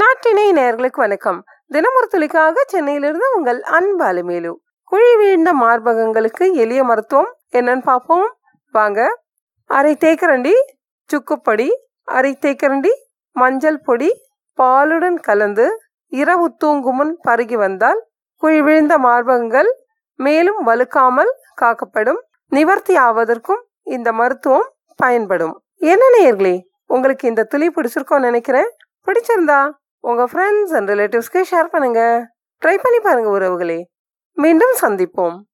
நாட்டினை நேர்களுக்கு வணக்கம். தினமொரு துளிக்காக சென்னையிலிருந்து உங்கள் அன்பு அலுமேலு. குழி வீழ்ந்த மார்பகங்களுக்கு எளிய மருத்துவம் என்னன்னு பார்ப்போம். வாங்க. அரை தேக்கரண்டி சுக்குப்பொடி அரை தேக்கரண்டி மஞ்சள் பொடி பாலுடன் கலந்து இரவு தூங்கும் முன் பருகி வந்தால் குழி விழுந்த மார்பகங்கள் மேலும் வலுக்காமல் காக்கப்படும். நிவர்த்தி ஆவதற்கும் இந்த மருத்துவம் பயன்படும். என்ன நேயர்களே உங்களுக்கு இந்த துளி பிடிச்சிருக்கோன்னு நினைக்கிறேன். பிடிச்சிருந்தா உங்கள் ஃப்ரெண்ட்ஸ் அண்ட் ரிலேட்டிவ்ஸ்க்கு ஷேர் பண்ணுங்கள் ட்ரை பண்ணி பாருங்கள் உறவுகளே. மீண்டும் சந்திப்போம்.